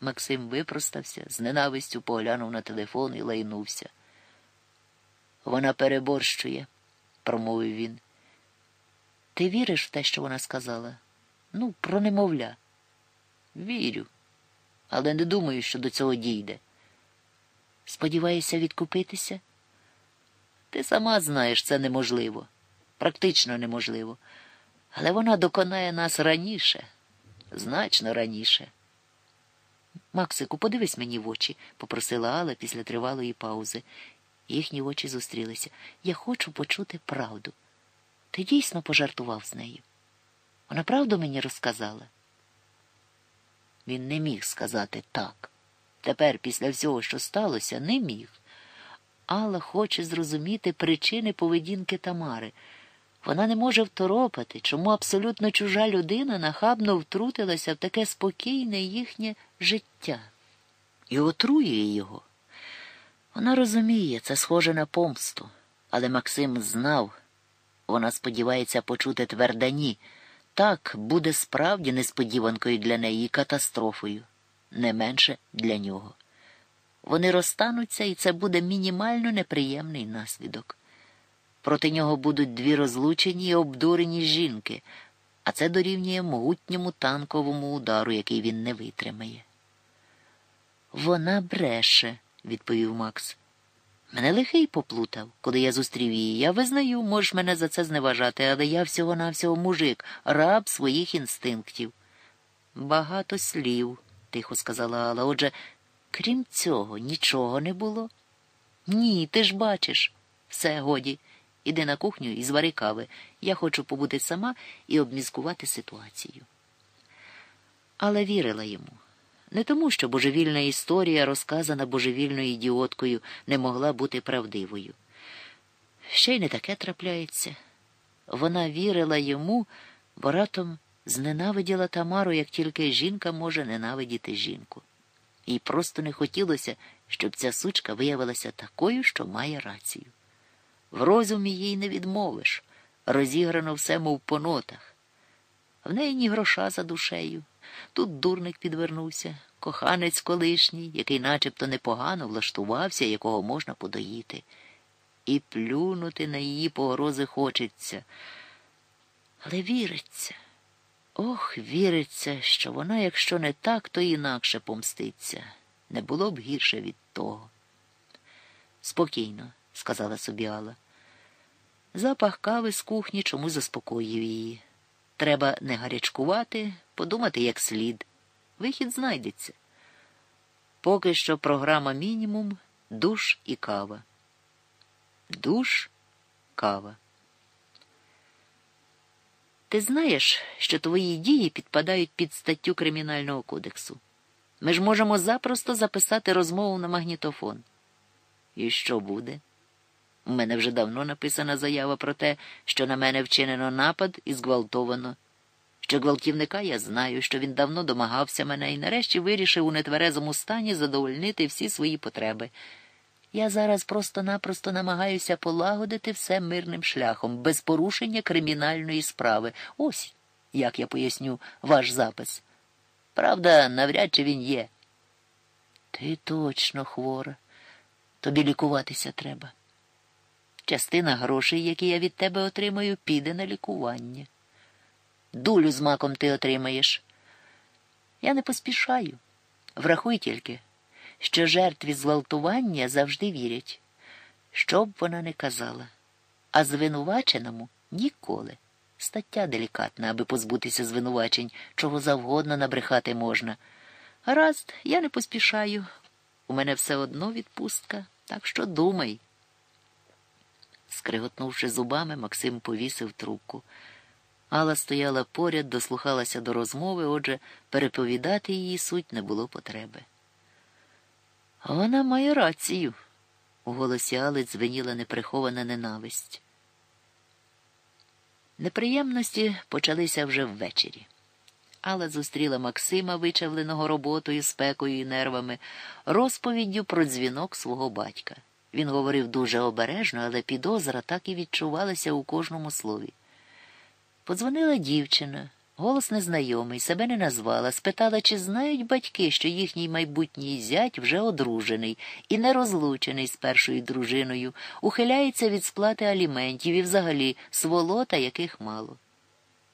Максим випростався, з ненавистю поглянув на телефон і лайнувся. Вона переборщує, промовив він. Ти віриш в те, що вона сказала? Ну, про немовля. Вірю, але не думаю, що до цього дійде. Сподіваєшся відкупитися? Ти сама знаєш, це неможливо, практично неможливо. Але вона доконає нас раніше, значно раніше. Максику, подивись мені в очі, попросила Алла після тривалої паузи. Їхні очі зустрілися. Я хочу почути правду. Ти дійсно пожартував з нею. Вона правду мені розказала. Він не міг сказати так. Тепер, після всього, що сталося, не міг. Алла хоче зрозуміти причини поведінки Тамари. Вона не може второпати, чому абсолютно чужа людина нахабно втрутилася в таке спокійне їхнє життя і отруює його. Вона розуміє, це схоже на помсту, але Максим знав, вона сподівається почути тверде ні. Так буде справді несподіванкою для неї катастрофою, не менше для нього. Вони розстануться, і це буде мінімально неприємний наслідок. Проти нього будуть дві розлучені і обдурені жінки, а це дорівнює могутньому танковому удару, який він не витримає. Вона бреше, відповів Макс. Мене лихий поплутав, коли я зустрів її. Я визнаю, можеш мене за це зневажати, але я всього-навсього мужик, раб своїх інстинктів. Багато слів, тихо сказала Алла. Отже, крім цього, нічого не було. Ні, ти ж бачиш. Все, годі. Іди на кухню і звари кави. Я хочу побути сама і обмізкувати ситуацію. Але вірила йому. Не тому, що божевільна історія, розказана божевільною ідіоткою, не могла бути правдивою. Ще й не таке трапляється. Вона вірила йому, бо ратом зненавиділа Тамару, як тільки жінка може ненавидіти жінку. Їй просто не хотілося, щоб ця сучка виявилася такою, що має рацію. В розумі їй не відмовиш, розіграно все, мов по нотах. В неї ні гроша за душею. Тут дурник підвернувся, коханець колишній, який начебто непогано влаштувався, якого можна подоїти. І плюнути на її погрози хочеться. Але віриться, ох, віриться, що вона, якщо не так, то інакше помститься. Не було б гірше від того. Спокійно, сказала собі Алла. Запах кави з кухні чому заспокоїв її. Треба не гарячкувати, подумати як слід. Вихід знайдеться. Поки що програма мінімум душ і кава. Душ, кава. Ти знаєш, що твої дії підпадають під статтю Кримінального кодексу. Ми ж можемо запросто записати розмову на магнітофон. І що буде? У мене вже давно написана заява про те, що на мене вчинено напад і зґвалтовано. Що гвалтівника я знаю, що він давно домагався мене і нарешті вирішив у нетверезому стані задовольнити всі свої потреби. Я зараз просто-напросто намагаюся полагодити все мирним шляхом, без порушення кримінальної справи. Ось, як я поясню, ваш запис. Правда, навряд чи він є. Ти точно хвора. Тобі лікуватися треба. Частина грошей, які я від тебе отримаю, піде на лікування. Дулю з маком ти отримаєш. Я не поспішаю. Врахуй тільки, що жертві зґвалтування завжди вірять, що б вона не казала, а звинуваченому ніколи. Стаття делікатна, аби позбутися звинувачень, чого завгодно набрехати можна. Гаразд, я не поспішаю. У мене все одно відпустка, так що думай. Скриготнувши зубами, Максим повісив трубку. Алла стояла поряд, дослухалася до розмови, отже, переповідати її суть не було потреби. Вона має рацію. У голосі Али дзвеніла неприхована ненависть. Неприємності почалися вже ввечері. Алла зустріла Максима, вичавленого роботою, спекою і нервами, розповіддю про дзвінок свого батька. Він говорив дуже обережно, але підозра так і відчувалася у кожному слові. Подзвонила дівчина, Голос незнайомий, себе не назвала, спитала, чи знають батьки, що їхній майбутній зять вже одружений і не розлучений з першою дружиною, ухиляється від сплати аліментів і взагалі сволота, яких мало.